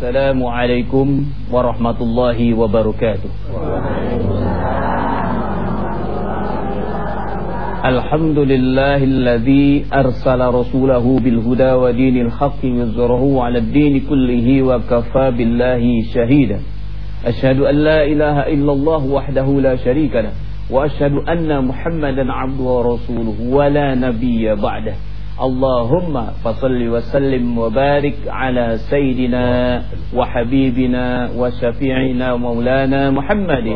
السلام عليكم ورحمة الله وبركاته. الحمد لله الذي أرسل رسوله بالهدى ودين الحق يزره على الدين كله وكفى بالله شهيدا. أشهد أن لا إله إلا الله وحده لا شريك له وأشهد أن محمدا عبده ورسوله ولا نبي بعده. اللهم فصل وسلم وبارك على سيدنا وحبيبنا وشفيعنا ومولانا محمد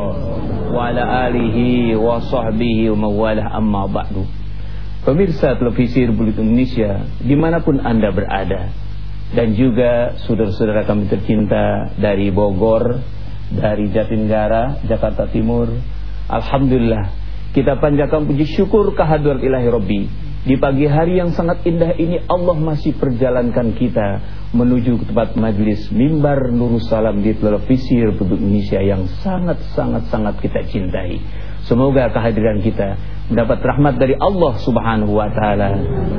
وعلى آله وصحبه ومواله أما بعد Pemirsa televisi Republik Indonesia dimanapun anda berada Dan juga saudara-saudara kami tercinta dari Bogor Dari Jatinegara, Jakarta Timur Alhamdulillah Kita panjatkan puji syukur kehadirat ilahi Rabbi di pagi hari yang sangat indah ini Allah masih perjalankan kita Menuju ke tempat majlis Mimbar Nurussalam di televisi Republik Indonesia Yang sangat-sangat-sangat kita cintai Semoga kehadiran kita mendapat rahmat dari Allah Subhanahu wa taala.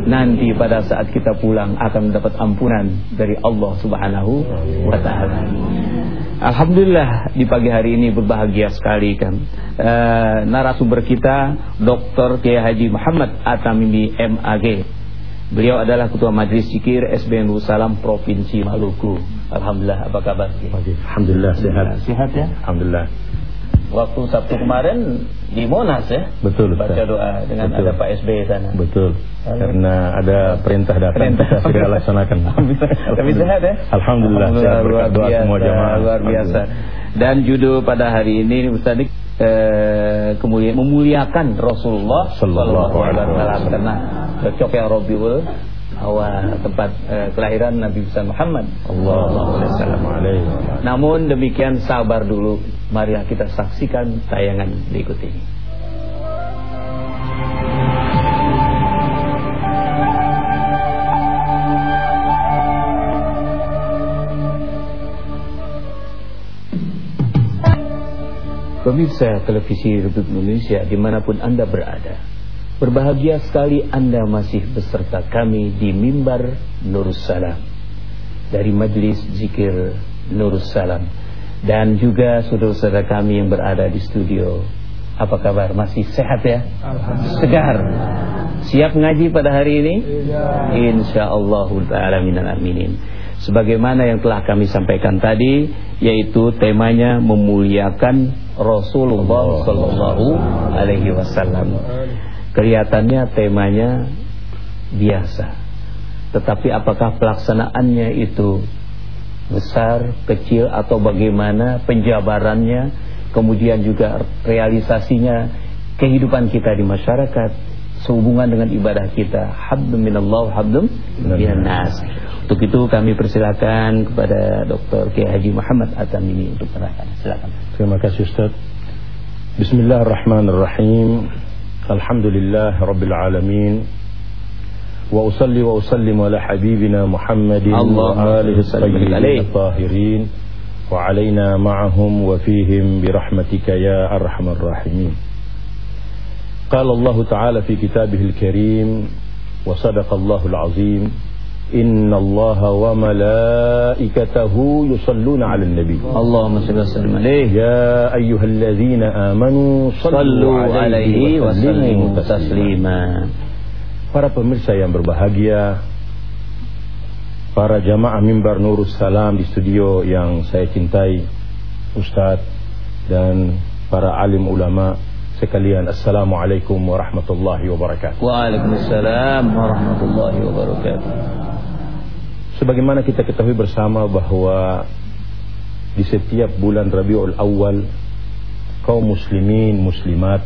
Nanti pada saat kita pulang akan mendapat ampunan dari Allah Subhanahu wa taala. Alhamdulillah di pagi hari ini berbahagia sekali kan. E, narasumber kita Dr. Kiai Haji Muhammad Atamimi MAG. Beliau adalah Ketua Majelis Zikir SBN Salam Provinsi Maluku. Alhamdulillah apa kabar? Alhamdulillah sehat. Sehat ya? Alhamdulillah waktu Sabtu kemarin di Monas ya. Betul. Baca Ustaz. doa dengan Betul. ada Pak SBY sana. Betul. Karena ada perintah datang Perintah. kita segera laksanakan. Tapi sehat ya? Alhamdulillah, sehat luar berkat doa biasa, semua jamaah. luar biasa. Dan judul pada hari ini Ustaz eh, kemuliaan memuliakan Rasulullah Sallallahu alaihi wasallam karena cocok ya Rabiul awal tempat eh, kelahiran Nabi besar Muhammad Allahu alaihi Namun demikian sabar dulu. Mari kita saksikan tayangan berikut ini. Pemirsa televisi Republik Indonesia di mana pun Anda berada Berbahagia sekali Anda masih beserta kami di mimbar Nurus Salam Dari Majlis Zikir Nurus Salam Dan juga saudara-saudara kami yang berada di studio. Apa kabar? Masih sehat ya? Segar. Siap ngaji pada hari ini? Insya Allah Ta'ala minal aminin Sebagaimana yang telah kami sampaikan tadi Yaitu temanya memuliakan Rasulullah Sallallahu Alaihi Wasallam. Kelihatannya temanya biasa. Tetapi apakah pelaksanaannya itu besar, kecil atau bagaimana penjabarannya Kemudian juga realisasinya kehidupan kita di masyarakat Sehubungan dengan ibadah kita Habdum minallah, habdum nas Untuk itu kami persilakan kepada Dr. Kiai Haji Muhammad Atamimi untuk menerangkan. Silakan. Terima kasih Ustaz. Bismillahirrahmanirrahim. Alhamdulillah rabbil alamin. وأصلي وأسلم على حبيبنا محمد وآله الطيبين الطاهرين. وعلينا معهم وفيهم برحمتك يا أرحم الراحمين. قال الله تعالى في كتابه الكريم وصدق الله العظيم إن الله وملائكته يصلون على النبي. اللهم صل وسلم عليه. يا أيها الذين آمنوا صلوا, صلوا عليه وسلموا تسليما. Para pemirsa yang berbahagia Para jamaah mimbar Nurus Salam di studio yang saya cintai Ustadz dan para alim ulama sekalian Assalamualaikum warahmatullahi wabarakatuh. Waalaikumsalam warahmatullahi wabarakatuh. Sebagaimana kita ketahui bersama bahwa di setiap bulan Rabiul Awal kaum muslimin muslimat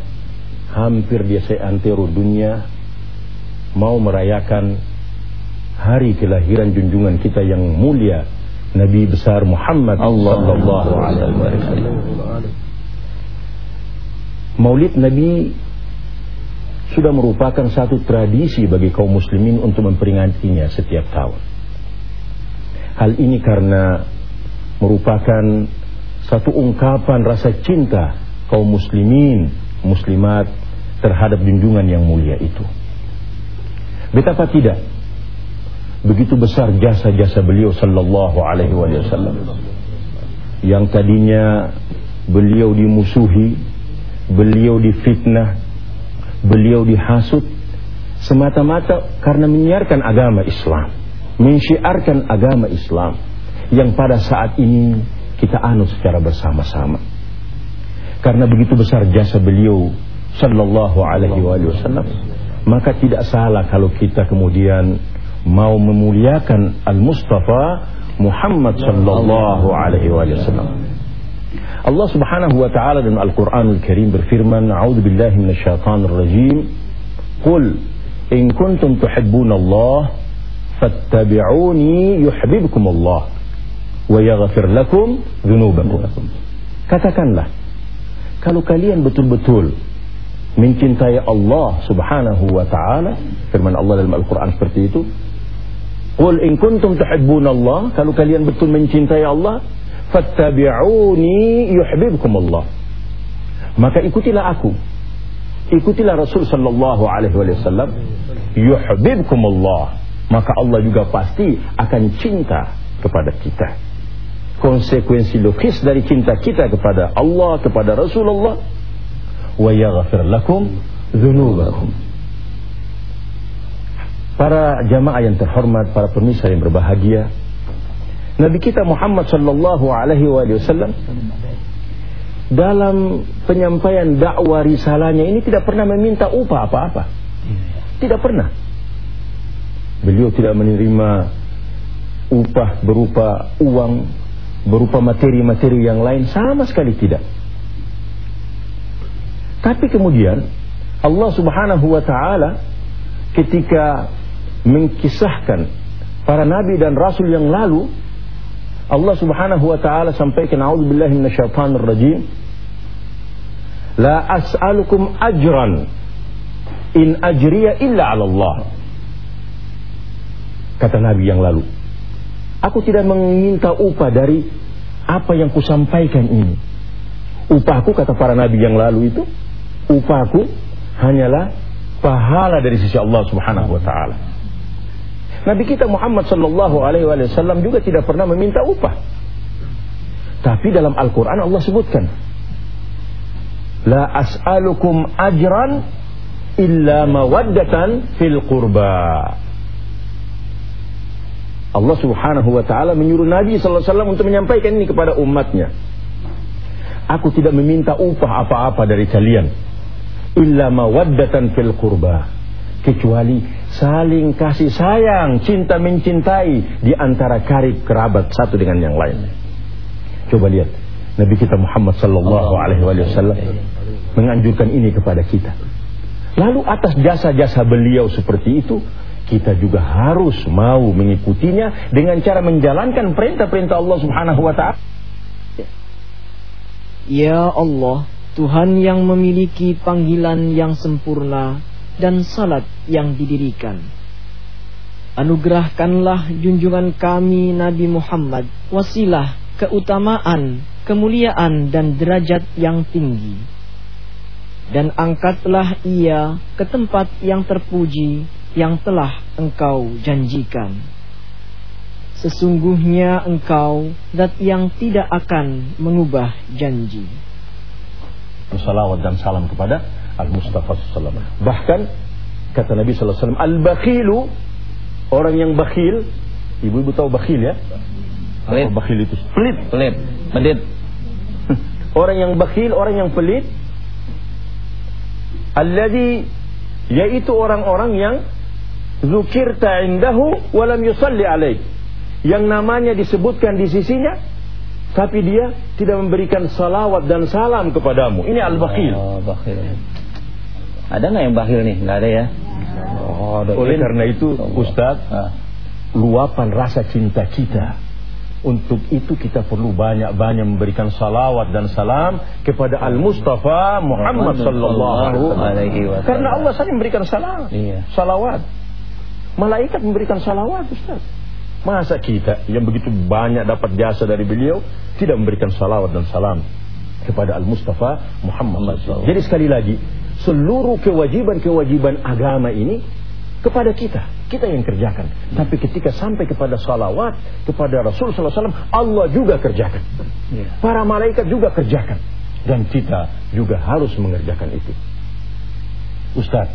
hampir di seantero dunia mau merayakan hari kelahiran junjungan kita yang mulia Nabi besar Muhammad sallallahu alaihi wasallam. Maulid Nabi sudah merupakan satu tradisi bagi kaum muslimin untuk memperingatinya setiap tahun. Hal ini karena merupakan satu ungkapan rasa cinta kaum muslimin, muslimat terhadap junjungan yang mulia itu. Betapa tidak begitu besar jasa-jasa beliau sallallahu alaihi wasallam. Yang tadinya beliau dimusuhi, beliau difitnah, beliau dihasut semata-mata karena menyiarkan agama Islam, mensyiarkan agama Islam yang pada saat ini kita anut secara bersama-sama. Karena begitu besar jasa beliau sallallahu alaihi wasallam, maka tidak salah kalau kita kemudian mau memuliakan Al-Mustafa Muhammad sallallahu alaihi wasallam. Allah Subhanahu wa taala dalam Al-Qur'anul Karim berfirman, "A'udzu billahi minasyaitonir rajim. Qul in kuntum tuhibbunallah fattabi'uni yuhibbukum Allah wa yaghfir lakum dzunubakum." Katakanlah, kalau kalian betul-betul mencintai Allah Subhanahu wa taala, firman Allah dalam Al-Qur'an seperti itu, "Qul in kuntum tuhibbunallah," kalau kalian betul mencintai Allah, fattabi'uni yuhibbukum Allah. Maka ikutilah aku. Ikutilah Rasul sallallahu alaihi wasallam yuhibbukum Allah. Maka Allah juga pasti akan cinta kepada kita. Konsekuensi logis dari cinta kita kepada Allah, kepada Rasulullah yaghfir lakum dzunubakum. Para jamaah yang terhormat, para pemirsa yang berbahagia, Nabi kita Muhammad sallallahu alaihi wasallam dalam penyampaian dakwah risalahnya ini tidak pernah meminta upah apa-apa. Tidak pernah. Beliau tidak menerima upah berupa uang, berupa materi-materi yang lain sama sekali tidak. Tapi kemudian Allah Subhanahu wa taala ketika mengkisahkan para nabi dan rasul yang lalu Allah Subhanahu wa taala sampaikan a'udzubillahi minasyaitonir rajim. La as'alukum ajran in ajriya illa 'ala Allah. Kata Nabi yang lalu Aku tidak meminta upah dari apa yang kusampaikan ini. Upahku kata para nabi yang lalu itu Upahku hanyalah pahala dari sisi Allah Subhanahu wa taala Nabi kita Muhammad sallallahu alaihi wasallam juga tidak pernah meminta upah. Tapi dalam Al-Qur'an Allah sebutkan La as'alukum ajran illa mawaddatan fil qurba. Allah Subhanahu wa taala menyuruh Nabi sallallahu alaihi wasallam untuk menyampaikan ini kepada umatnya. Aku tidak meminta upah apa-apa dari kalian illa mawaddatan fil qurba kecuali saling kasih sayang, cinta mencintai di antara karib kerabat satu dengan yang lain. Coba lihat Nabi kita Muhammad sallallahu alaihi wasallam menganjurkan ini kepada kita. Lalu atas jasa-jasa beliau seperti itu, kita juga harus mau mengikutinya dengan cara menjalankan perintah-perintah Allah Subhanahu wa taala. Ya Allah, Tuhan yang memiliki panggilan yang sempurna dan salat yang didirikan. Anugerahkanlah junjungan kami Nabi Muhammad wasilah keutamaan, kemuliaan dan derajat yang tinggi. Dan angkatlah ia ke tempat yang terpuji yang telah engkau janjikan. Sesungguhnya engkau dat yang tidak akan mengubah janji. Salawat dan salam kepada Al-Mustafa SAW. Bahkan kata Nabi SAW, Al-Bakhilu, orang yang bakhil, ibu-ibu tahu bakhil ya? Pelit. Bakhil itu? Pelit. Pelit. Pelit. orang yang bakhil, orang yang pelit, alladhi, yaitu orang-orang yang zukirta indahu walam yusalli alaih. Yang namanya disebutkan di sisinya, tapi dia tidak memberikan salawat dan salam kepadamu. Ini al-bakhil. Oh, bakhil. Ada nggak yang bakhil nih? Nggak ada ya? Oh, ada. Oleh karena itu, Ustaz, ah. luapan rasa cinta kita. Untuk itu kita perlu banyak-banyak memberikan salawat dan salam kepada Al-Mustafa Muhammad sallallahu alaihi wasallam. Karena Allah saja memberikan salam. Iya. Salawat. Malaikat memberikan salawat, Ustaz. Masa kita yang begitu banyak dapat jasa dari beliau tidak memberikan salawat dan salam kepada Al-Mustafa Muhammad SAW. Jadi sekali lagi, seluruh kewajiban-kewajiban agama ini kepada kita. Kita yang kerjakan. Tapi ketika sampai kepada salawat kepada Rasul sallallahu alaihi wasallam, Allah juga kerjakan. Ya. Para malaikat juga kerjakan. Dan kita juga harus mengerjakan itu. Ustaz,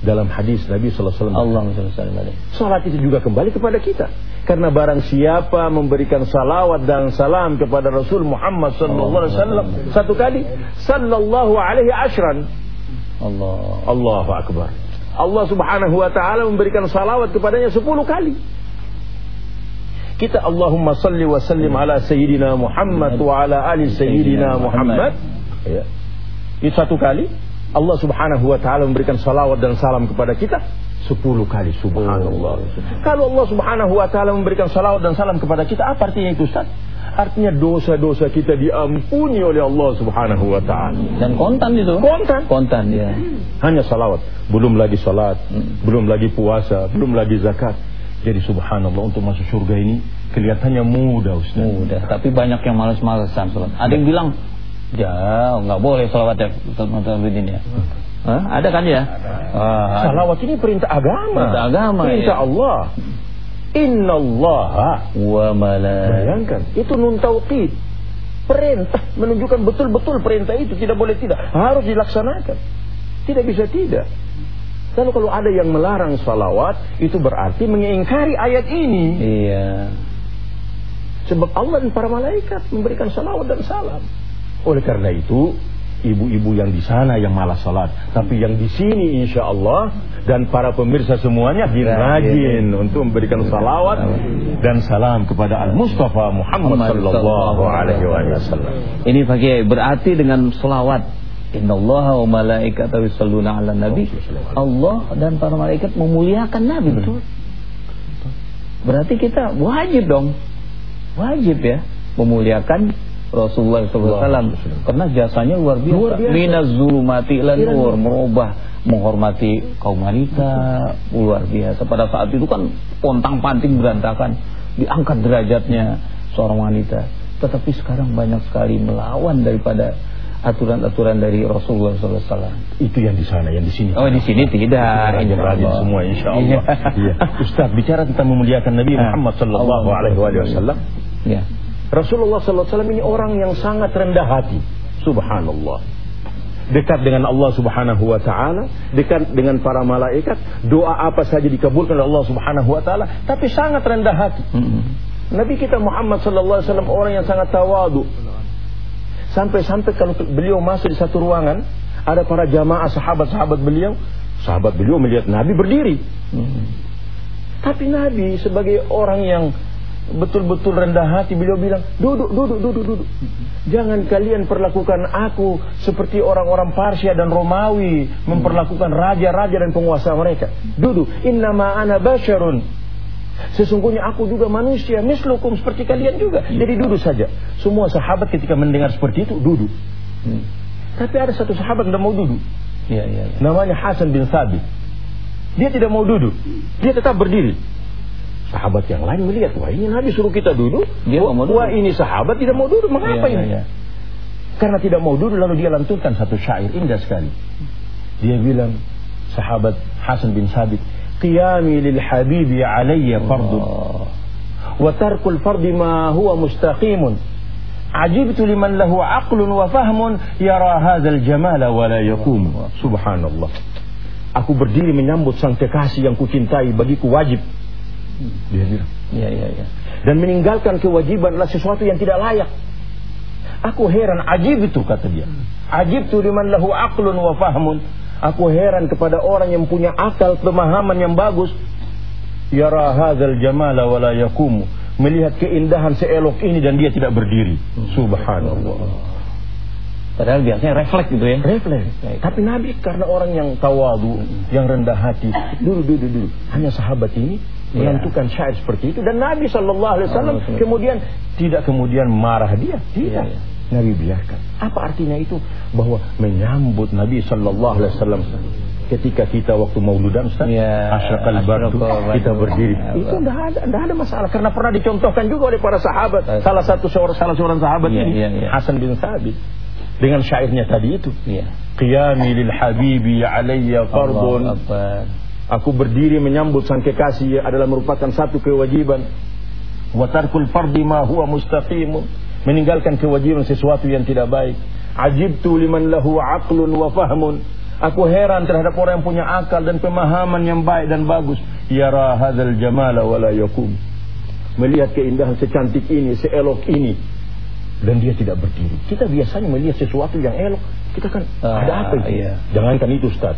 dalam hadis Nabi sallallahu alaihi wasallam Salat itu juga kembali kepada kita. Karena barang siapa memberikan salawat dan salam kepada Rasul Muhammad sallallahu alaihi wasallam satu kali, sallallahu alaihi ashran. Allah. Allahu akbar. Allah subhanahu wa ta'ala memberikan salawat kepadanya sepuluh kali. Kita Allahumma salli wa sallim ala Sayyidina Muhammad wa ala ali Sayyidina Muhammad. Ya. Itu satu kali. Allah subhanahu wa ta'ala memberikan salawat dan salam kepada kita. Sepuluh kali subhanallah. Kalau Allah subhanahu wa ta'ala memberikan salawat dan salam kepada kita, apa artinya itu Ustaz? Artinya dosa-dosa kita diampuni oleh Allah subhanahu wa ta'ala. Dan kontan itu. Kontan. Kontan ya. Hanya salawat. Belum lagi salat. Belum lagi puasa. Belum lagi zakat. Jadi subhanallah untuk masuk surga ini kelihatannya mudah Ustaz. Mudah. Tapi banyak yang malas-malesan salat. Ada yang bilang, ya nggak boleh salawat ya Ustaz Muhammad ya. Hah? Ada kan ya? Salawat ini perintah agama. Perintah agama, Perintah ya. Allah. Inna Allah. Wa malaikatu. Bayangkan, itu nun tauqid. Perintah menunjukkan betul-betul perintah itu tidak boleh tidak, harus dilaksanakan. Tidak bisa tidak. Lalu kalau ada yang melarang salawat, itu berarti mengingkari ayat ini. Iya. Sebab Allah dan para malaikat memberikan salawat dan salam. Oleh karena itu, ibu-ibu yang di sana yang malas salat, tapi yang di sini insya Allah dan para pemirsa semuanya rajin untuk memberikan salawat dan salam kepada Al Mustafa Muhammad sallallahu alaihi wasallam. Ini pakai berarti dengan selawat Innallaha wa malaikatahu 'alan nabi. Allah dan para malaikat memuliakan Nabi betul. Berarti kita wajib dong. Wajib ya memuliakan Rasulullah SAW karena jasanya luar biasa. Luar biasa. Minaz zulumati ilan nur merubah menghormati kaum wanita luar biasa. Pada saat itu kan pontang-panting berantakan diangkat derajatnya seorang wanita. Tetapi sekarang banyak sekali melawan daripada aturan-aturan dari Rasulullah SAW. Itu yang di sana, yang di sini. Oh di sini tidak. Rajin rajin semua insya Allah. Iya. Ustaz bicara tentang memuliakan Nabi Muhammad sallallahu alaihi wasallam. Ya. Rasulullah wasallam ini orang yang sangat rendah hati. Subhanallah. Dekat dengan Allah Subhanahu wa taala, dekat dengan para malaikat, doa apa saja dikabulkan oleh Allah Subhanahu wa taala, tapi sangat rendah hati. Mm-mm. Nabi kita Muhammad sallallahu alaihi wasallam orang yang sangat tawadu. Sampai-sampai kalau beliau masuk di satu ruangan, ada para jamaah sahabat-sahabat beliau, sahabat beliau melihat Nabi berdiri. Mm-mm. Tapi Nabi sebagai orang yang betul-betul rendah hati beliau bilang, "Duduk, duduk, duduk, duduk. Jangan kalian perlakukan aku seperti orang-orang Parsia dan Romawi memperlakukan raja-raja dan penguasa mereka. Duduk. Innama ana basyarun." Sesungguhnya aku juga manusia, mislukum seperti kalian juga. Jadi duduk saja. Semua sahabat ketika mendengar seperti itu duduk. Hmm. Tapi ada satu sahabat yang tidak mau duduk. Iya, iya, iya. Namanya Hasan bin Thabit. Dia tidak mau duduk. Dia tetap berdiri. Sahabat yang lain melihat, wah ini Nabi suruh kita duduk. Dia wah, mau duduk. wah ini sahabat tidak mau duduk. Mengapa Iya, ini? iya. Karena tidak mau duduk lalu dia lantunkan satu syair indah sekali. Dia bilang, sahabat Hasan bin Sabit, Qiyami lil habibi alayya fardun. Oh. Wa tarkul fardi ma huwa mustaqimun. Ajibtu liman lahu aqlun wa fahmun yara hadzal jamala wa la yakum. Subhanallah. Aku berdiri menyambut sang kekasih yang kucintai bagiku wajib. Dia bilang. Iya, iya, iya. Dan meninggalkan kewajiban adalah sesuatu yang tidak layak. Aku heran, ajib itu kata dia. Ajib tu liman lahu aqlun wa fahmun. Aku heran kepada orang yang punya akal, pemahaman yang bagus. Yara hadzal jamala wa la yakumu. Melihat keindahan seelok ini dan dia tidak berdiri. Subhanallah. Padahal biasanya refleks gitu ya. Refleks. Tapi Nabi karena orang yang tawadu, yang rendah hati, dulu dulu dulu. Hanya sahabat ini Ya. menentukan syair seperti itu dan Nabi Shallallahu Alaihi Wasallam kemudian tidak kemudian marah dia, tidak. Ya, ya. Nabi biarkan. Apa artinya itu? Bahwa menyambut Nabi Shallallahu Alaihi Wasallam ketika kita waktu mauludan Ustaz, Ya, asyraqal bardu, kita berdiri. Ya, itu tidak ada, tidak ada masalah karena pernah dicontohkan juga oleh para sahabat. Baik. Salah satu seorang salah seorang sahabat Ya, ini ya, ya. Hasan bin Thabit dengan syairnya tadi itu. Iya. Qiyami lil habibi alayya fardun. Aku berdiri menyambut sang kekasih adalah merupakan satu kewajiban. Wa tarkul fardi ma huwa mustaqimun. Meninggalkan kewajiban sesuatu yang tidak baik. Ajibtu liman lahu aqlun wa fahmun. Aku heran terhadap orang yang punya akal dan pemahaman yang baik dan bagus. Yara hadzal jamala wa la yakum. Melihat keindahan secantik ini, seelok ini dan dia tidak berdiri. Kita biasanya melihat sesuatu yang elok, kita kan ah, ada apa itu? Iya. Jangankan itu Ustaz.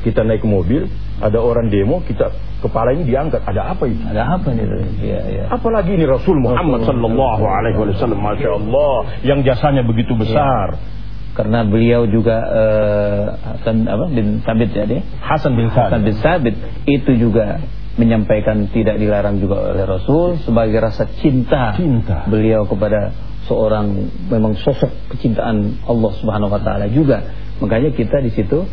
Kita naik mobil, ada orang demo, kita kepala ini diangkat. Ada apa itu? Ada apa nih? Ya, ya. Apalagi ini Rasul Muhammad sallallahu alaihi wasallam, masya Allah, yang jasanya begitu besar. Ya. Karena beliau juga uh, Hasan apa bin Sabit ya dia? Hasan bin Sabit. Hasan bin Sabit itu juga menyampaikan tidak dilarang juga oleh Rasul sebagai rasa cinta, cinta. beliau kepada seorang memang sosok kecintaan Allah Subhanahu wa taala juga. Makanya kita di situ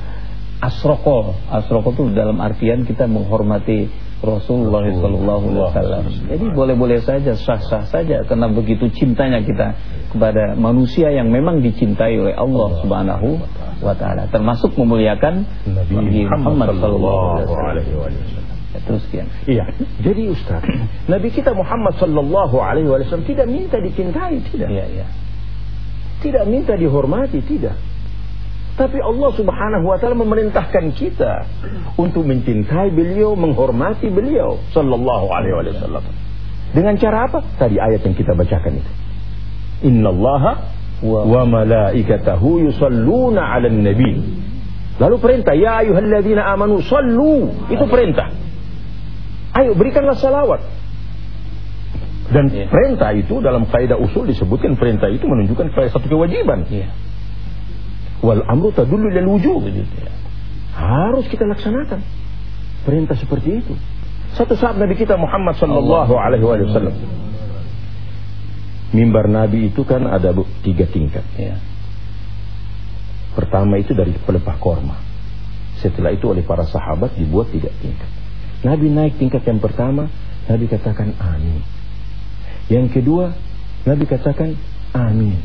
asroko asroko itu dalam artian kita menghormati Rasulullah Sallallahu Alaihi Wasallam. Jadi boleh-boleh saja, sah-sah saja, karena begitu cintanya kita kepada manusia yang memang dicintai oleh Allah Subhanahu Wa Taala, termasuk memuliakan Nabi Muhammad Sallallahu Alaihi Wasallam. Ya, terus kian. Iya. Jadi Ustaz, Nabi kita Muhammad Sallallahu Alaihi Wasallam tidak minta dicintai, tidak. Iya, iya. Tidak minta dihormati, tidak. Tapi Allah subhanahu wa ta'ala memerintahkan kita untuk mencintai beliau, menghormati beliau. Sallallahu alaihi wasallam. Dengan cara apa? Tadi ayat yang kita bacakan itu. Inna Allah wa malaikatahu yusalluna ala nabi. Lalu perintah, ya ayuhalladzina amanu sallu. Itu perintah. Ayo berikanlah salawat. Dan yeah. perintah itu dalam kaidah usul disebutkan perintah itu menunjukkan satu kewajiban. Yeah. Wal amru tadullu lil wujub. Harus kita laksanakan perintah seperti itu. Satu saat Nabi kita Muhammad sallallahu alaihi wasallam mimbar Nabi itu kan ada tiga tingkat. Ya. Pertama itu dari pelepah korma. Setelah itu oleh para sahabat dibuat tiga tingkat. Nabi naik tingkat yang pertama, Nabi katakan amin. Yang kedua, Nabi katakan amin.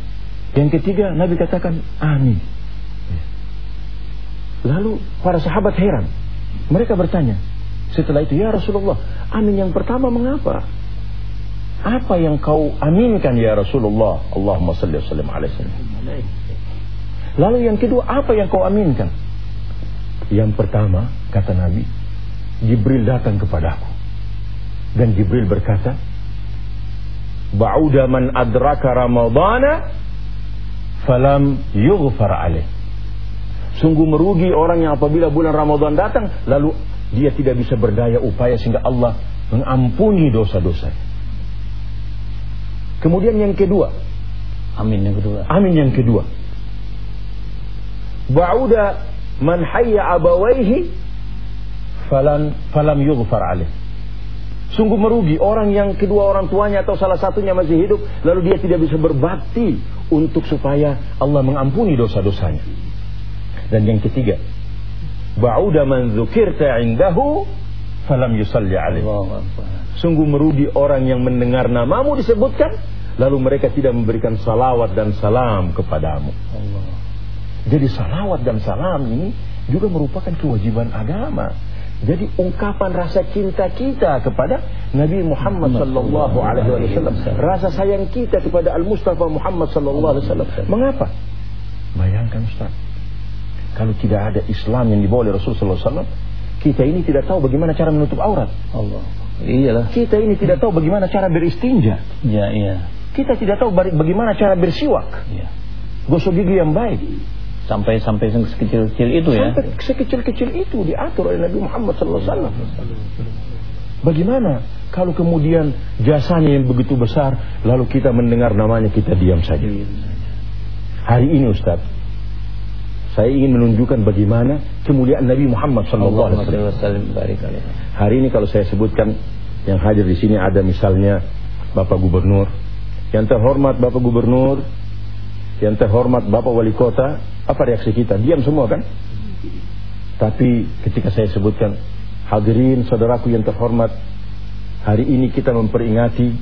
Yang ketiga, Nabi katakan amin. Lalu para sahabat heran. Mereka bertanya. Setelah itu, ya Rasulullah, amin yang pertama mengapa? Apa yang kau aminkan ya Rasulullah? Allahumma salli wa sallim alaihi Lalu yang kedua, apa yang kau aminkan? Yang pertama, kata Nabi, Jibril datang kepadaku. Dan Jibril berkata, Ba'uda man adraka Ramadana falam yughfar alaih. Sungguh merugi orang yang apabila bulan Ramadan datang lalu dia tidak bisa berdaya upaya sehingga Allah mengampuni dosa-dosa. Kemudian yang kedua, amin yang kedua. Amin yang kedua. Ba'uda man hayya abawaihi falan falam yughfar alaih. Sungguh merugi orang yang kedua orang tuanya atau salah satunya masih hidup lalu dia tidak bisa berbakti untuk supaya Allah mengampuni dosa-dosanya. Dan yang ketiga, ba'uda man dzukirta indahu falam yusalli alaihi. Sungguh merugi orang yang mendengar namamu disebutkan lalu mereka tidak memberikan salawat dan salam kepadamu. Allah. Jadi salawat dan salam ini juga merupakan kewajiban agama. Jadi ungkapan rasa cinta kita kepada Nabi Muhammad sallallahu alaihi wasallam, rasa sayang kita kepada Al Mustafa Muhammad sallallahu alaihi wasallam. Mengapa? Bayangkan Ustaz. Kalau tidak ada Islam yang dibawa oleh Rasulullah SAW, kita ini tidak tahu bagaimana cara menutup aurat. Allah. Iyalah. Kita ini tidak tahu bagaimana cara beristinja. Iya, iya. Kita tidak tahu bagaimana cara bersiwak. Iya. Gosok gigi yang baik. Sampai sampai sekecil-kecil itu ya. Sampai sekecil-kecil itu diatur oleh Nabi Muhammad SAW. Bagaimana kalau kemudian jasanya yang begitu besar lalu kita mendengar namanya kita diam saja. Hari ini Ustaz, saya ingin menunjukkan bagaimana kemuliaan Nabi Muhammad sallallahu alaihi wasallam. Hari ini kalau saya sebutkan yang hadir di sini ada misalnya Bapak Gubernur, yang terhormat Bapak Gubernur, yang terhormat Bapak Wali Kota, apa reaksi kita? Diam semua kan? Tapi ketika saya sebutkan hadirin saudaraku yang terhormat, hari ini kita memperingati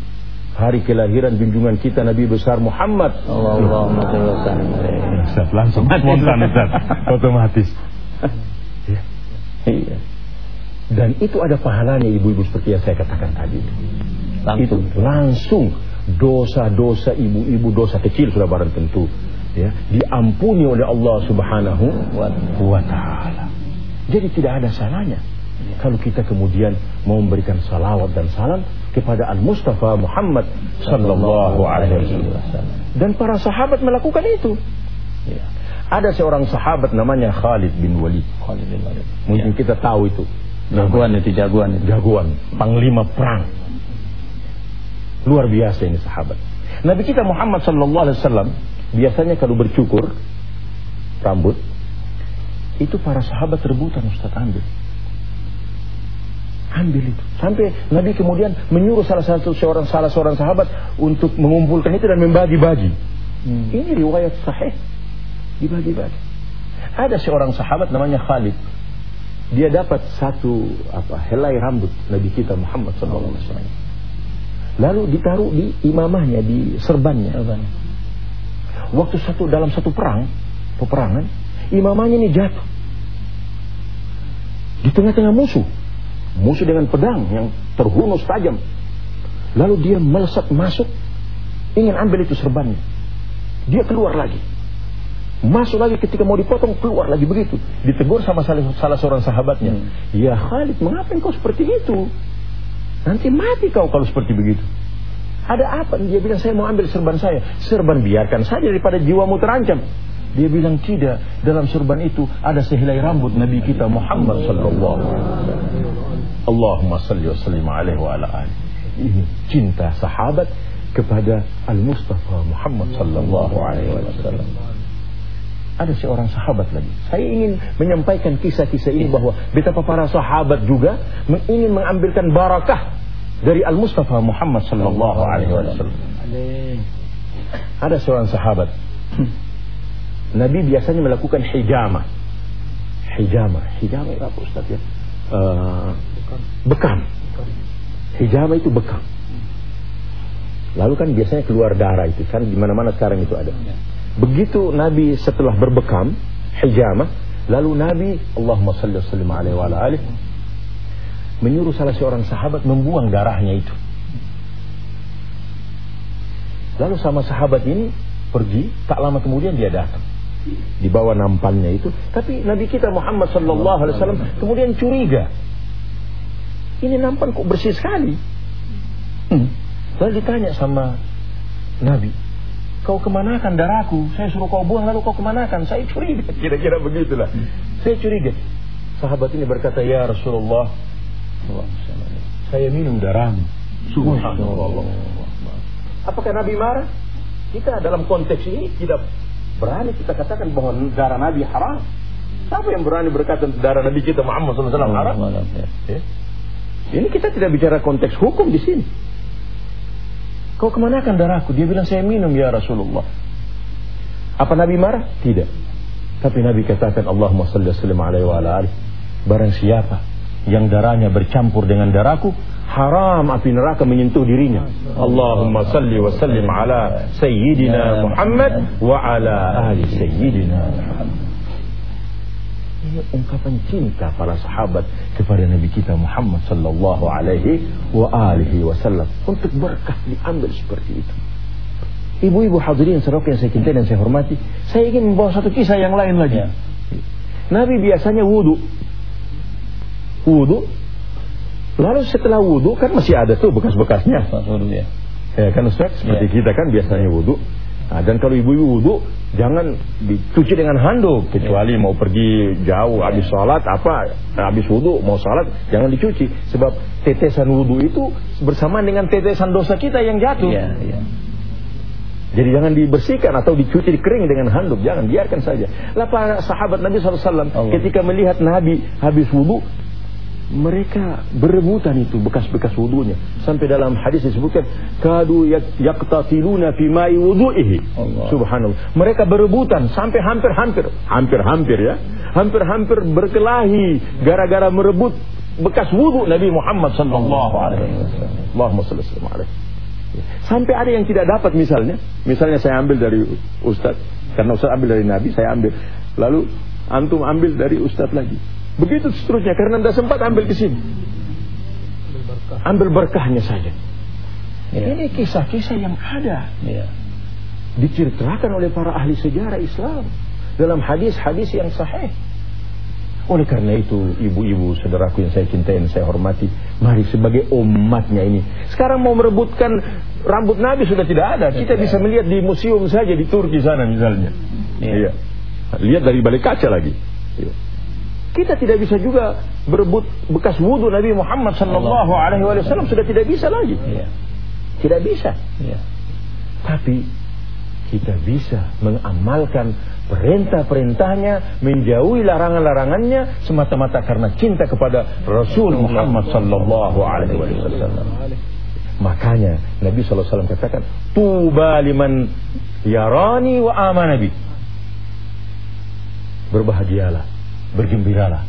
hari kelahiran junjungan kita Nabi besar Muhammad. Allahumma Ustaz langsung spontan Ustaz, otomatis. Iya. Dan itu ada pahalanya ibu-ibu seperti yang saya katakan tadi. Langsung. Itu langsung dosa-dosa ibu-ibu dosa kecil sudah barang tentu ya diampuni oleh Allah Subhanahu wa taala. Jadi tidak ada salahnya kalau kita kemudian mau memberikan salawat dan salam kepada Al Mustafa Muhammad sallallahu alaihi wasallam. Dan para sahabat melakukan itu. Ya. Ada seorang sahabat namanya Khalid bin Walid. Khalid bin Walid. Mungkin ya. kita tahu itu. Jagoan itu jagoan. Jagoan, panglima perang. Luar biasa ini sahabat. Nabi kita Muhammad sallallahu alaihi wasallam biasanya kalau bercukur rambut itu para sahabat rebutan Ustaz ambil. Ambil itu. Sampai Nabi kemudian menyuruh salah satu seorang salah seorang sahabat untuk mengumpulkan itu dan membagi-bagi. Hmm. Ini riwayat sahih dibagi-bagi. Ada seorang sahabat namanya Khalid. Dia dapat satu apa helai rambut Nabi kita Muhammad SAW. Lalu ditaruh di imamahnya, di serbannya. Waktu satu dalam satu perang, peperangan, imamahnya ini jatuh. Di tengah-tengah musuh. Musuh dengan pedang yang terhunus tajam. Lalu dia melesat masuk, ingin ambil itu serbannya. Dia keluar lagi. Masuk lagi ketika mau dipotong keluar lagi begitu. Ditegur sama salah, salah seorang sahabatnya. Hmm. Ya Khalid, mengapa engkau seperti itu? Nanti mati kau kalau seperti begitu. Ada apa? Dia bilang saya mau ambil serban saya. Serban biarkan saja daripada jiwamu terancam. Dia bilang tidak. Dalam serban itu ada sehelai rambut Nabi kita Muhammad sallallahu alaihi wasallam. Allahumma salli wa sallim alaihi wa ala alihi. Ini cinta sahabat kepada Al-Mustafa Muhammad sallallahu alaihi wasallam ada seorang sahabat lagi. Saya ingin menyampaikan kisah-kisah ini bahwa betapa para sahabat juga ingin mengambilkan barakah dari Al Mustafa Muhammad sallallahu alaihi wasallam. Ada seorang sahabat. Nabi biasanya melakukan hijama. Hijama, hijama apa Ustaz ya? Uh, bekam. Hijama itu bekam. Lalu kan biasanya keluar darah itu kan di mana-mana sekarang itu ada. Begitu Nabi setelah berbekam hijamah, lalu Nabi Allahumma salli wa sallim alaihi wa alihi menyuruh salah seorang sahabat membuang darahnya itu. Lalu sama sahabat ini pergi, tak lama kemudian dia datang. Dibawa nampannya itu, tapi Nabi kita Muhammad sallallahu alaihi wasallam kemudian curiga. Ini nampan kok bersih sekali. Hmm. Lalu ditanya sama Nabi, Kau kemanakan darahku? Saya suruh kau buang lalu kau kemanakan? Saya curiga. Kira-kira begitulah. Saya curiga. Sahabat ini berkata, Ya Rasulullah, saya minum darahmu. Subhanallah. Apakah Nabi marah? Kita dalam konteks ini tidak berani kita katakan bahwa darah Nabi haram. Siapa yang berani berkata darah Nabi kita Muhammad SAW haram? Ya. Ini kita tidak bicara konteks hukum di sini. Kau kemanakan darahku? Dia bilang saya minum ya Rasulullah. Apa Nabi marah? Tidak. Tapi Nabi katakan Allahumma salli sallim alaihi wa ala alihi. Barang siapa yang darahnya bercampur dengan darahku, haram api neraka menyentuh dirinya. Allahumma salli wa sallim ala sayyidina Muhammad wa ala ali sayyidina Muhammad. Ini ungkapan cinta para sahabat kepada Nabi kita Muhammad sallallahu alaihi wa alihi wasallam untuk berkah diambil seperti itu. Ibu-ibu hadirin serok yang saya cintai dan saya hormati, saya ingin membawa satu kisah yang lain lagi. Ya. Nabi biasanya wudhu. Wudhu. Lalu setelah wudhu kan masih ada tuh bekas-bekasnya. Ya. ya kan Ustaz, seperti ya. kita kan biasanya wudhu. Nah, dan kalau ibu-ibu wudhu jangan dicuci dengan handuk kecuali mau pergi jauh habis sholat apa habis wudhu mau sholat jangan dicuci sebab tetesan wudhu itu bersamaan dengan tetesan dosa kita yang jatuh. Ya, ya. Jadi jangan dibersihkan atau dicuci kering dengan handuk, jangan biarkan saja. Lah para sahabat Nabi SAW ketika melihat Nabi habis wudhu mereka berebutan itu bekas-bekas wudunya. Sampai dalam hadis disebutkan kadu yaqtatiluna fi ma'i wudu'ihi. Subhanallah. Mereka berebutan sampai hampir-hampir. Hampir-hampir ya? Hampir-hampir berkelahi gara-gara merebut bekas wudu Nabi Muhammad sallallahu alaihi wasallam. Allahumma shalli alaihi. Sampai ada yang tidak dapat misalnya. Misalnya saya ambil dari ustaz. Karena ustaz ambil dari nabi saya ambil. Lalu antum ambil dari ustaz lagi Begitu seterusnya karena tidak sempat ambil ke sini. Ambil berkahnya saja. Ya. Ini kisah-kisah yang ada. Ya. Diceritakan oleh para ahli sejarah Islam dalam hadis-hadis yang sahih. Oleh karena itu, ibu-ibu, saudaraku yang saya cintai dan saya hormati, mari sebagai umatnya ini. Sekarang mau merebutkan rambut Nabi sudah tidak ada. Kita bisa melihat di museum saja di Turki sana misalnya. Iya. iya. Lihat dari balik kaca lagi. Iya. Kita tidak bisa juga berebut bekas wudhu Nabi Muhammad Sallallahu Alaihi Wasallam sudah tidak bisa lagi. Iya. Tidak bisa. Iya. Tapi kita bisa mengamalkan perintah-perintahnya, menjauhi larangan-larangannya semata-mata karena cinta kepada Rasul Muhammad sallallahu alaihi wasallam. Makanya Nabi sallallahu alaihi wasallam katakan, "Tuba liman yarani wa amanabi." Berbahagialah, bergembiralah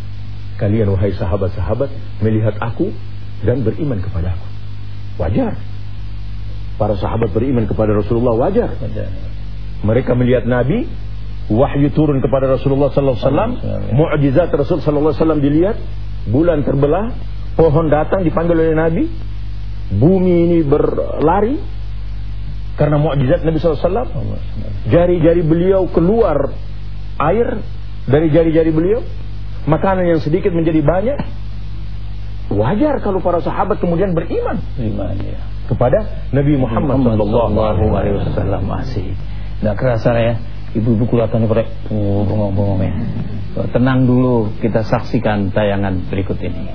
kalian wahai sahabat-sahabat melihat aku dan beriman kepada aku. Wajar. Para sahabat beriman kepada Rasulullah wajar. Mereka melihat Nabi wahyu turun kepada Rasulullah sallallahu alaihi wasallam, mukjizat Rasul sallallahu alaihi wasallam dilihat, bulan terbelah, pohon datang dipanggil oleh Nabi, bumi ini berlari karena mukjizat Nabi sallallahu alaihi wasallam. Jari-jari beliau keluar air dari jari-jari beliau, makanan yang sedikit menjadi banyak. Wajar kalau para sahabat kemudian beriman. Iman ya. Kepada Nabi Muhammad, Muhammad sallallahu alaihi wasallam masih. Tidak kerasa ya Ibu-ibu kelihatannya pada oh, bengong-bengong ya. Tenang dulu, kita saksikan tayangan berikut ini.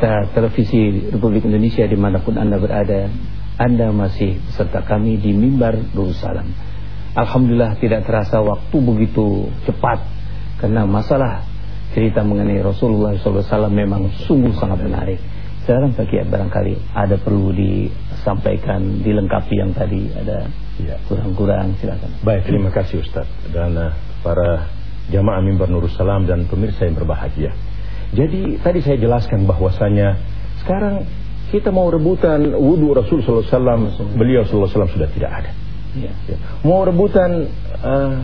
Pemirsa televisi Republik Indonesia di mana pun Anda berada, Anda masih beserta kami di Mimbar Darussalam. Alhamdulillah tidak terasa waktu begitu cepat karena masalah cerita mengenai Rasulullah SAW memang sungguh sangat menarik. Sekarang bagi barangkali ada perlu disampaikan, dilengkapi yang tadi ada ya. kurang-kurang silakan. Baik, terima kasih Ustaz dan uh, para jamaah mimbar Nurul Salam dan pemirsa yang berbahagia. Jadi tadi saya jelaskan bahwasanya sekarang kita mau rebutan wudhu Rasul SAW, beliau SAW sudah tidak ada. Ya. Ya. Mau rebutan uh,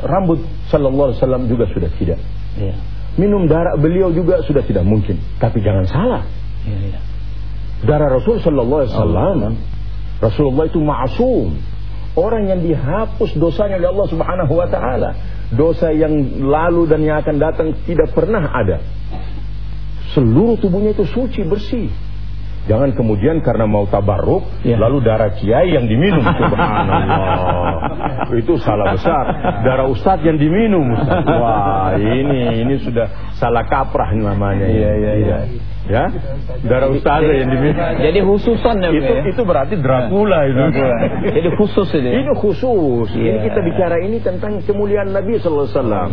rambut Sallallahu Alaihi Wasallam juga sudah tidak. Ya minum darah beliau juga sudah tidak mungkin. Tapi jangan salah. Ya, ya. Darah Rasul Sallallahu Alaihi Wasallam, Rasulullah itu maasum. Orang yang dihapus dosanya oleh Allah Subhanahu Wa Taala. Dosa yang lalu dan yang akan datang tidak pernah ada. Seluruh tubuhnya itu suci bersih. Jangan kemudian karena mau tabarruk ya. lalu darah kiai yang diminum. Subhanallah. Itu salah besar. Darah ustadz yang diminum. Ustaz. Wah, ini ini sudah salah kaprah namanya. Iya, iya, iya. Ya, darah ustaz yang diminum. Jadi khususan ya, itu ya? itu berarti Dracula itu. Jadi khusus itu. Ya? Ini khusus. Ya. Ini kita bicara ini tentang kemuliaan Nabi sallallahu alaihi wasallam.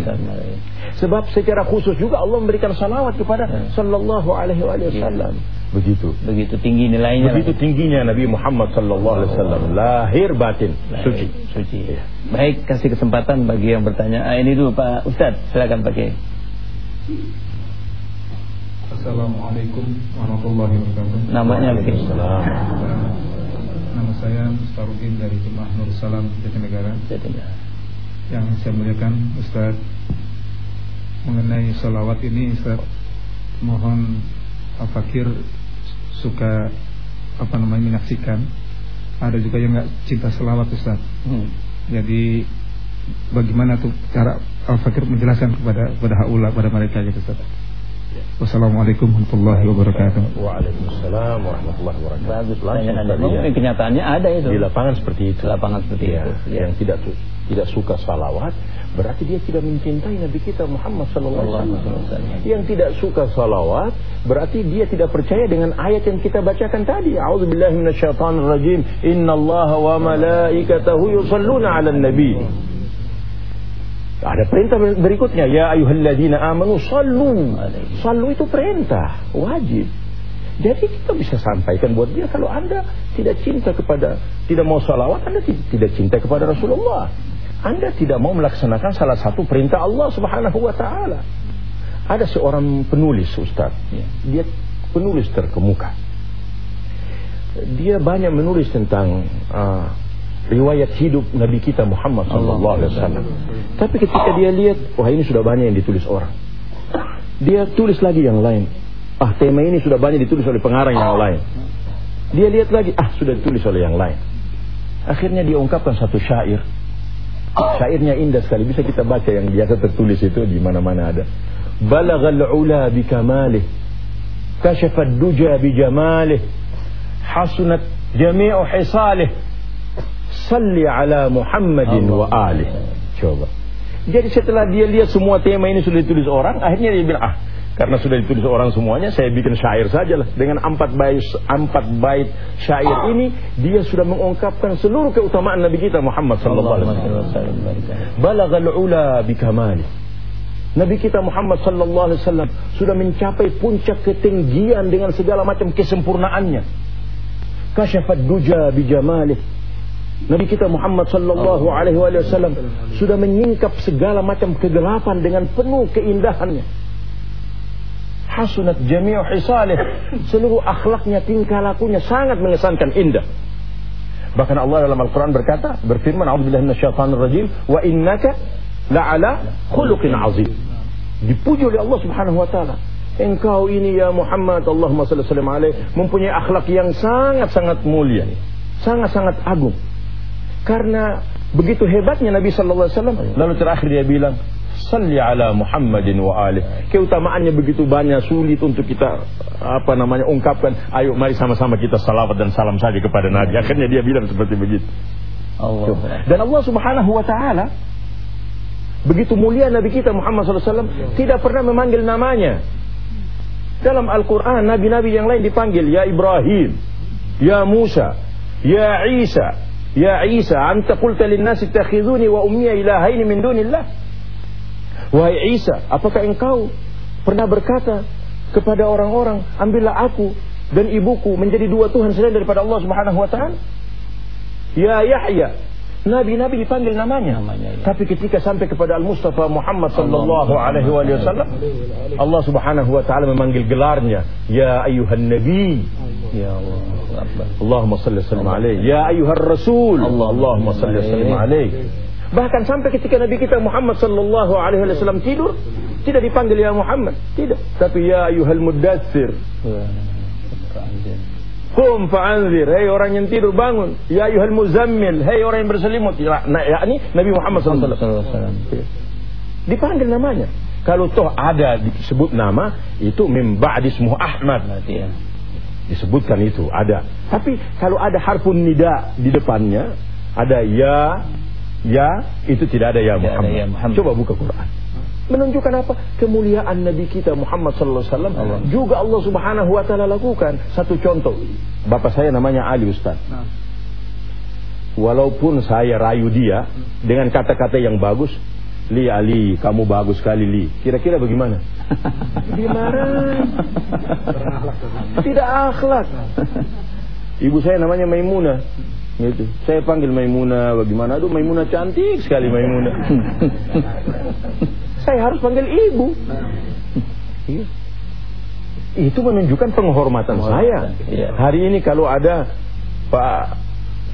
Sebab secara khusus juga Allah memberikan salawat kepada ya. sallallahu alaihi wasallam. Begitu. Begitu tinggi nilainya. Begitu tingginya Nabi Muhammad sallallahu alaihi wasallam. Lahir batin Lahir, suci. Suci. Ya. Baik, kasih kesempatan bagi yang bertanya. Ah, ini dulu Pak Ustaz, silakan pakai. Assalamualaikum warahmatullahi wabarakatuh. Namanya mungkin. Nama saya Mustarudin dari Jemaah Nur Salam Jatinegara. Jatinegara. Yang saya muliakan Ustaz mengenai salawat ini Ustaz mohon Al Fakir suka apa namanya menyaksikan ada juga yang nggak cinta selawat Ustaz hmm. jadi bagaimana tuh cara Al Fakir menjelaskan kepada kepada haula kepada mereka gitu Ustaz Wassalamualaikum warahmatullahi wabarakatuh. Waalaikumsalam warahmatullahi wabarakatuh. Bagus. Ya. Kenyataannya ada itu. Di lapangan seperti itu. Di lapangan seperti ya, itu. Yang tidak tidak suka salawat berarti dia tidak mencintai Nabi kita Muhammad sallallahu alaihi wasallam. Yang tidak suka salawat berarti dia tidak percaya dengan ayat yang kita bacakan tadi. A'udzubillahi minasyaitonir rajim. Innallaha wa malaikatahu yusalluna 'alan nabi. Ada perintah berikutnya, ya ayyuhalladzina amanu sallu. Sallu itu perintah, wajib. Jadi kita bisa sampaikan buat dia kalau Anda tidak cinta kepada tidak mau salawat, Anda tidak cinta kepada Rasulullah. Anda tidak mau melaksanakan salah satu perintah Allah Subhanahu wa taala. Ada seorang penulis Ustaz, ya. dia penulis terkemuka. dia banyak menulis tentang uh, riwayat hidup Nabi kita Muhammad sallallahu alaihi wasallam. Tapi ketika dia lihat, wah ini sudah banyak yang ditulis orang. Dia tulis lagi yang lain. Ah, tema ini sudah banyak ditulis oleh pengarang yang lain. Dia lihat lagi, ah sudah ditulis oleh yang lain. Akhirnya dia ungkapkan satu syair. Syairnya indah sekali, bisa kita baca yang biasa tertulis itu di mana-mana ada. Balagal ula bi kamalih, kashafad duja bi jamalih, hasunat jami'u hisalih, salli ala Muhammadin wa alih. Coba. Jadi setelah dia lihat semua tema ini sudah ditulis orang, akhirnya dia bilang, ah karena sudah ditulis orang semuanya, saya bikin syair saja lah. Dengan empat bait, empat bait syair ini, dia sudah mengungkapkan seluruh keutamaan Nabi kita Muhammad sallallahu alaihi wasallam. Balagal ula bikamali. Nabi kita Muhammad sallallahu alaihi wasallam sudah mencapai puncak ketinggian dengan segala macam kesempurnaannya. Kasyafat duja bijamalih. Nabi kita Muhammad sallallahu alaihi wasallam sudah menyingkap segala macam kegelapan dengan penuh keindahannya hasunat jami'u hisalih. Seluruh akhlaknya tingkah lakunya sangat mengesankan indah. Bahkan Allah dalam Al-Qur'an berkata berfirman a'udzubillahi minasyaitonir rajim wa innaka la'ala khuluqin azim. Dipuji oleh Allah Subhanahu wa taala. Engkau ini ya Muhammad Allahumma salli sallam alaih mempunyai akhlak yang sangat-sangat mulia sangat-sangat agung. Karena begitu hebatnya Nabi sallallahu alaihi wasallam lalu terakhir dia bilang Salli ala Muhammadin wa alih. Keutamaannya begitu banyak sulit untuk kita apa namanya ungkapkan. Ayo mari sama-sama kita salawat dan salam saja kepada Nabi. Akhirnya dia bilang seperti begitu. Allah. Dan Allah Subhanahu wa taala begitu mulia Nabi kita Muhammad SAW tidak pernah memanggil namanya. Dalam Al-Quran Nabi-Nabi yang lain dipanggil Ya Ibrahim Ya Musa Ya Isa Ya Isa Anta qulta linnasi wa ummiya ilahaini min dunillah Wahai Isa, apakah engkau pernah berkata kepada orang-orang, ambillah aku dan ibuku menjadi dua Tuhan selain daripada Allah Subhanahu wa taala? Ya Yahya, Nabi-nabi dipanggil namanya. namanya ya. Tapi ketika sampai kepada Al-Mustafa Muhammad sallallahu alaihi wasallam, Allah Subhanahu wa taala memanggil gelarnya, ya ayuhan nabi. Ya Allah. Allahumma salli sallam alaihi. Ya ayuhar rasul. Allah Allahumma salli sallam alaihi. Bahkan sampai ketika Nabi kita Muhammad sallallahu alaihi wasallam tidur, tidak dipanggil ya Muhammad, tidak, tapi ya ayuhal mudassir. Kum fa'anzir, hei orang yang tidur bangun. Ya ayuhal muzammil, hei orang yang berselimut. Ya, nah, yakni Nabi Muhammad sallallahu alaihi wasallam. Dipanggil namanya. Kalau toh ada disebut nama, itu mim ba'dismuh Ahmad. Ya. Disebutkan itu, ada. Tapi kalau ada harfun nida di depannya, ada ya, Ya, itu tidak ada ya Muhammad. Ada ya Muhammad. Coba buka Quran. Menunjukkan apa? Kemuliaan Nabi kita Muhammad sallallahu alaihi wasallam juga Allah Subhanahu wa taala lakukan. Satu contoh. Bapak saya namanya Ali Ustaz. Nah. Walaupun saya rayu dia dengan kata-kata yang bagus, Li Ali, kamu bagus sekali Li. Kira-kira bagaimana? Dia marah. Tidak akhlak. Ibu saya namanya Maimunah. Gitu. Saya panggil Maimuna bagaimana? Aduh Maimuna cantik sekali Maimuna. saya harus panggil ibu. Iya. Itu menunjukkan penghormatan saya. Iya. Hari ini kalau ada Pak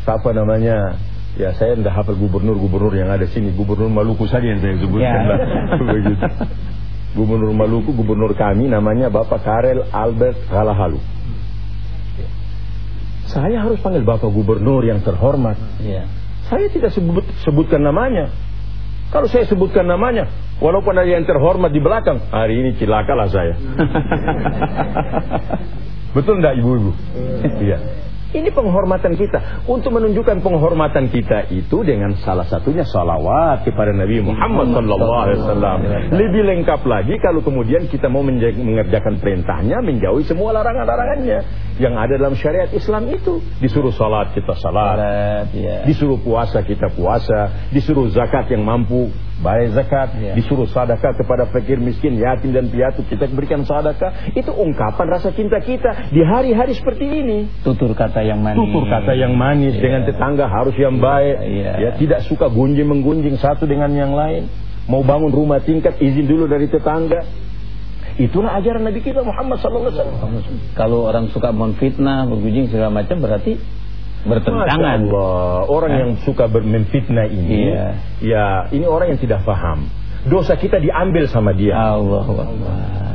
apa namanya? Ya saya tidak hafal gubernur-gubernur yang ada sini. Gubernur Maluku saja yang saya sebutkan ya. Begitu. Gubernur Maluku, gubernur kami namanya Bapak Karel Albert Kalahalu. Saya harus panggil Bapak Gubernur yang terhormat. Ya. Saya tidak sebut, sebutkan namanya. Kalau saya sebutkan namanya, walaupun ada yang terhormat di belakang, hari ini cilakalah saya. Betul enggak ibu-ibu? Iya. Ini penghormatan kita. Untuk menunjukkan penghormatan kita itu dengan salah satunya salawat kepada Nabi Muhammad SAW. Lebih lengkap lagi kalau kemudian kita mau mengerjakan perintahnya, menjauhi semua larangan-larangannya yang ada dalam syariat Islam itu. Disuruh salat kita salat, ya. disuruh puasa kita puasa, disuruh zakat yang mampu bayar zakat, ya. disuruh sadakah kepada fakir miskin, yatim dan piatu, kita berikan sadakah. Itu ungkapan rasa cinta kita di hari-hari seperti ini. Tutur kata yang manis. Tutur kata yang manis ya. dengan tetangga harus yang baik. Ya. ya, tidak suka gunjing menggunjing satu dengan yang lain. Mau bangun rumah tingkat izin dulu dari tetangga. Itulah ajaran Nabi kita Muhammad sallallahu alaihi wasallam. Kalau orang suka menfitnah, bergunjing segala macam berarti bertentangan. Allah, orang yang suka memfitnah ini, iya. ya ini orang yang tidak paham. Dosa kita diambil sama dia. Allah, Allah.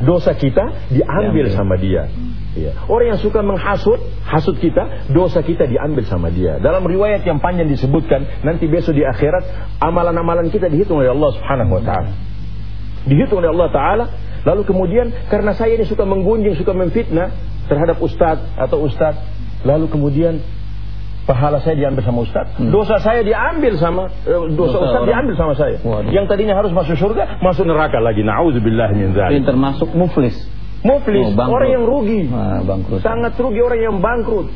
Dosa kita diambil, diambil. sama dia. Ya. Orang yang suka menghasut, hasut kita, dosa kita diambil sama dia. Dalam riwayat yang panjang disebutkan, nanti besok di akhirat amalan-amalan kita dihitung oleh Allah Subhanahu wa taala. Dihitung oleh Allah taala, lalu kemudian karena saya ini suka menggunjing, suka memfitnah terhadap ustadz atau ustadz, lalu kemudian pahala saya diambil sama ustaz, hmm. dosa saya diambil sama eh, dosa, dosa ustaz orang. diambil sama saya. Waduh. Yang tadinya harus masuk surga, masuk neraka lagi. Nauzubillah min dzalik. Termasuk muflis. Muflis, oh, orang yang rugi. Nah, bangkrut. Sangat rugi orang yang bangkrut.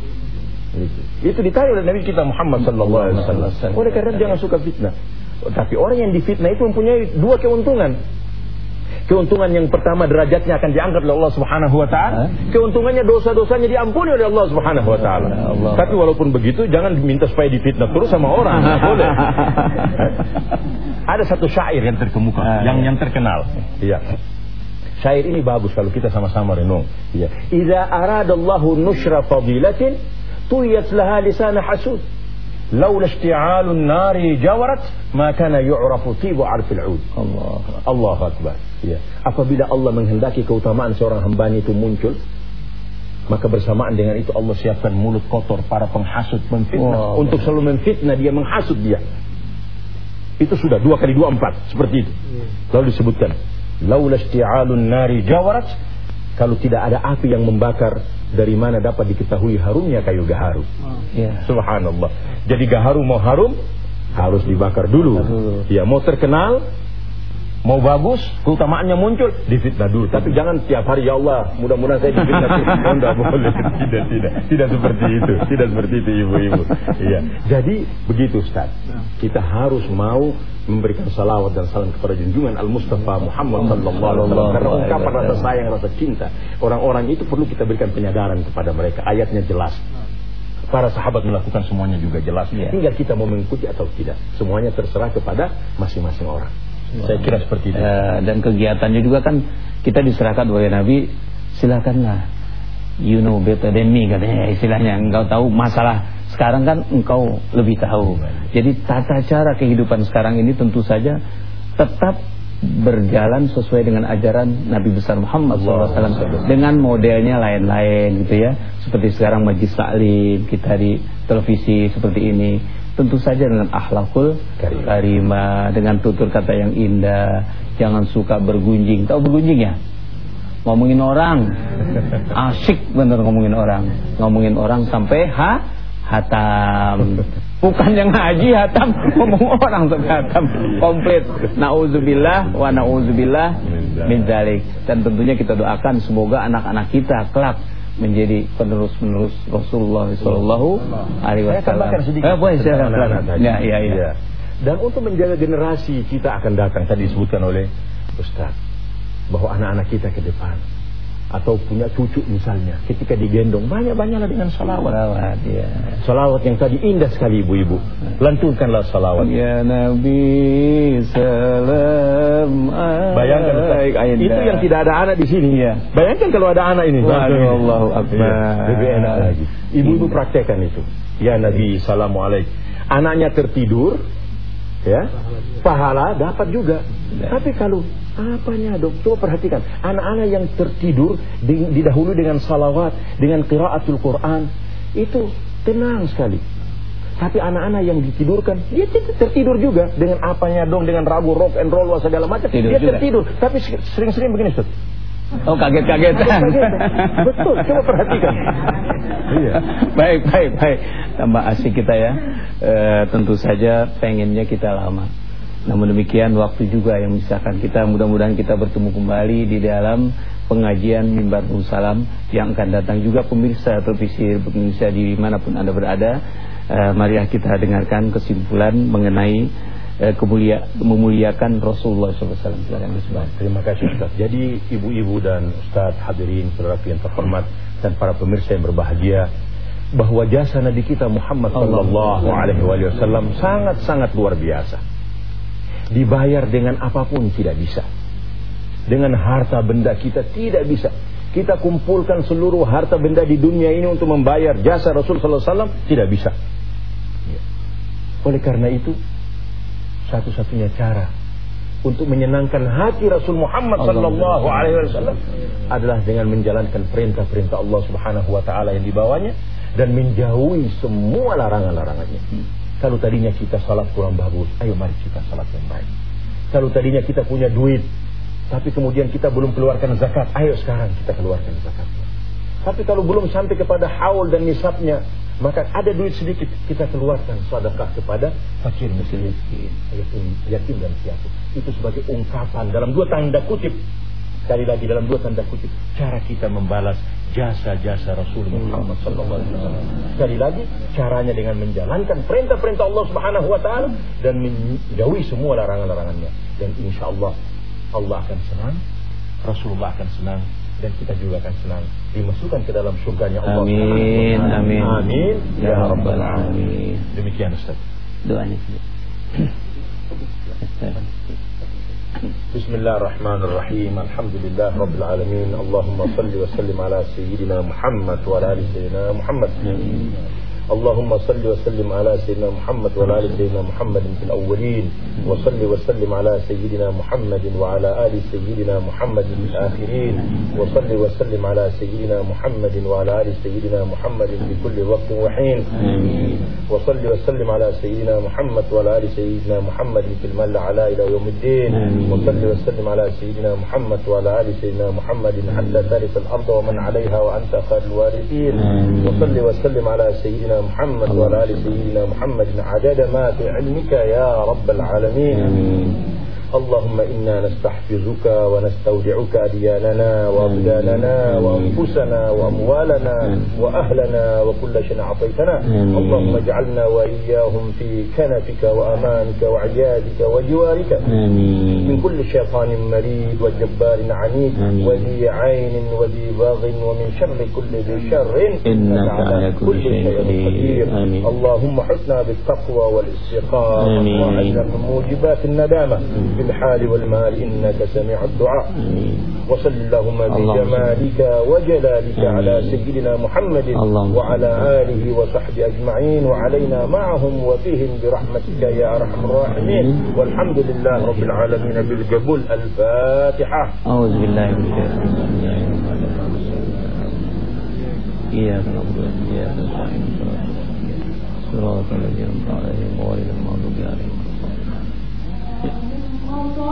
Itu, itu ditanya oleh Nabi kita Muhammad sallallahu alaihi wasallam. Oleh karena jangan suka fitnah. Tapi orang yang difitnah itu mempunyai dua keuntungan. Keuntungan yang pertama derajatnya akan diangkat oleh Allah Subhanahu wa taala. Keuntungannya dosa-dosanya diampuni oleh Allah Subhanahu wa taala. Tapi walaupun begitu jangan diminta supaya difitnah terus sama orang, boleh. Ada satu syair yang terkemuka, ah, yang yang terkenal. Iya. Syair ini bagus kalau kita sama-sama renung. Iya. Idza aradallahu nushra fadilatin tuyat laha lisan hasud laula ishtialun nari jawarat ma kana yu'rafu tibu arfil ud. Allah. Allah akbar. Ya. Apabila Allah menghendaki keutamaan seorang hambanya itu muncul, maka bersamaan dengan itu Allah siapkan mulut kotor para penghasut memfitnah wow. untuk selalu memfitnah dia menghasut dia. Itu sudah dua kali dua empat seperti itu. Lalu disebutkan laula ishtialun nari jawarat kalau tidak ada api yang membakar dari mana dapat diketahui harumnya kayu gaharu. Oh. Yeah. Subhanallah. Jadi gaharu mau harum harus dibakar dulu. Ya mau terkenal Mau bagus, keutamaannya muncul, difitnah dulu. Tapi jangan tiap hari, ya Allah, mudah-mudahan saya difitnah. oh, enggak boleh. Tidak, tidak. Tidak seperti itu. Tidak seperti itu, ibu-ibu. Iya. Jadi, begitu, Ustaz. Kita harus mau memberikan salawat dan salam kepada junjungan Al-Mustafa Muhammad sallallahu alaihi wasallam karena ungkapan rasa sayang rasa cinta orang-orang itu perlu kita berikan penyadaran kepada mereka ayatnya jelas para sahabat melakukan semuanya juga jelas ya. tinggal kita mau mengikuti atau tidak semuanya terserah kepada masing-masing orang saya kira seperti itu. Uh, dan kegiatannya juga kan kita diserahkan oleh Nabi, silakanlah. You know better than me katanya istilahnya. Engkau tahu masalah sekarang kan engkau lebih tahu. Jadi tata cara kehidupan sekarang ini tentu saja tetap berjalan sesuai dengan ajaran Nabi besar Muhammad SAW dengan modelnya lain-lain gitu ya seperti sekarang majlis taklim kita di televisi seperti ini tentu saja dengan akhlakul karimah, dengan tutur kata yang indah, jangan suka bergunjing. Tahu bergunjing ya? Ngomongin orang. Asik bener ngomongin orang. Ngomongin orang sampai ha hatam. Bukan yang haji hatam, ngomong orang sampai hatam. Komplit. Nauzubillah wa nauzubillah min dzalik. Dan tentunya kita doakan semoga anak-anak kita kelak menjadi penerus-penerus Rasulullah Sallallahu Alaihi Wasallam. Saya sedikit. Eh, boleh saya Ya, ya, ya, ya. Dan untuk menjaga generasi kita akan datang tadi disebutkan oleh Ustaz bahwa anak-anak kita ke depan atau punya cucu misalnya ketika digendong banyak-banyaklah dengan salawat. Salawat ya. Salawat yang tadi indah sekali ibu-ibu. Lantunkanlah salawat. Ya Nabi salam. Bayangkan itu yang tidak ada anak di sini ya. Bayangkan kalau ada anak ini. Allahu akbar. Ya, lebih enak lagi. Ibu-ibu praktekkan itu. Ya Nabi assalamualaikum. Anaknya tertidur ya. Pahala dapat juga. Ya. Tapi kalau Apanya dok? Coba perhatikan. Anak-anak yang tertidur didahului dengan salawat, dengan qiraatul Quran, itu tenang sekali. Tapi anak-anak yang ditidurkan, dia tertidur juga dengan apanya dong, dengan ragu rock and roll segala macam. Dia juga. tertidur. Tapi sering-sering begini, Ustaz. Oh kaget-kagetan. Betul, coba perhatikan. iya. Baik, baik, baik. Tambah asik kita ya. E, tentu saja pengennya kita lama. Namun demikian waktu juga yang misalkan kita mudah-mudahan kita bertemu kembali di dalam pengajian Mimbar Salam yang akan datang juga pemirsa televisi Indonesia di mana pun Anda berada. Uh, mari kita dengarkan kesimpulan mengenai uh, kemulia, memuliakan Rasulullah SAW. Terima kasih Ustaz. Jadi ibu-ibu dan Ustaz hadirin saudara yang terhormat dan para pemirsa yang berbahagia bahwa jasa Nabi kita Muhammad sallallahu alaihi wasallam sangat-sangat luar biasa dibayar dengan apa pun tidak bisa. dengan harta benda kita tidak bisa. Kita kumpulkan seluruh harta benda di dunia ini untuk membayar jasa Rasul wasallam tidak bisa. Ya. Oleh karena itu satu-satunya cara untuk menyenangkan hati Rasul Muhammad sallallahu alaihi wasallam adalah dengan menjalankan perintah-perintah Allah Subhanahu wa taala yang dibawanya dan menjauhi semua larangan-larangannya. Kalau tadinya kita salat kurang bagus, ayo mari kita salat yang baik. Kalau tadinya kita punya duit, tapi kemudian kita belum keluarkan zakat, ayo sekarang kita keluarkan zakatnya. Tapi kalau belum sampai kepada haul dan nisabnya, maka ada duit sedikit kita keluarkan sedekah kepada fakir miskin, yatim, yatim dan piatu. Itu sebagai ungkapan dalam dua tanda kutip. Sekali lagi dalam dua tanda kutip, cara kita membalas jasa-jasa Rasul Muhammad sallallahu. Sekali lagi, caranya dengan menjalankan perintah-perintah Allah Subhanahu wa taala dan menjauhi semua larangan-larangannya. Dan insya Allah Allah akan senang, Rasulullah akan senang, dan kita juga akan senang dimasukkan ke dalam surganya Allah. Amin, amin. Amin. Ya Rabbal Alamin. Demikian Ustaz. Doanya. بسم الله الرحمن الرحيم الحمد لله رب العالمين اللهم صل وسلم على سيدنا محمد وعلى ال سيدنا محمد اللهم صل وسلم على سيدنا محمد وعلى ال سيدنا محمد في الاولين وصل وسلم على سيدنا محمد وعلى ال سيدنا محمد في الاخرين وصل وسلم على سيدنا محمد وعلى ال سيدنا محمد في كل وقت وحين وصل وسلم على سيدنا محمد وعلى ال سيدنا محمد في المل على إلى يوم الدين وصل وسلم على سيدنا محمد وعلى ال سيدنا محمد حتى ترث الأرض ومن عليها وانت خير الوارثين وصل وسلم على سيدنا محمد وعلى ال سيدنا محمد عدد ما في علمك يا رب العالمين. اللهم إنا نستحفظك ونستودعك دياننا وأبداننا وأنفسنا وأموالنا وأهلنا وكل شيء أعطيتنا. اللهم اجعلنا وإياهم في كنفك وأمانك وعيادك وجوارك. من كل شيطان مريد وجبار عنيد وذي عين وذي باغ ومن شر كل ذي شر. إنك على كل شيء قدير. اللهم حسنا بالتقوى والاستقامة. وعلنا من موجبات الندامة. في الحال والمال إنك سميع الدعاء. وصل اللهم بجمالك وجلالك على سيدنا محمد وعلى آله وصحبه أجمعين. وعلينا معهم وفيهم برحمتك يا أرحم الراحمين. والحمد لله رب العالمين بالقبول. الفاتحة. أعوذ بالله من الشيطان إياك نعبد وإياك نستعين. صراط الذين أنعمت عليهم غير المغضوب عليهم 然后说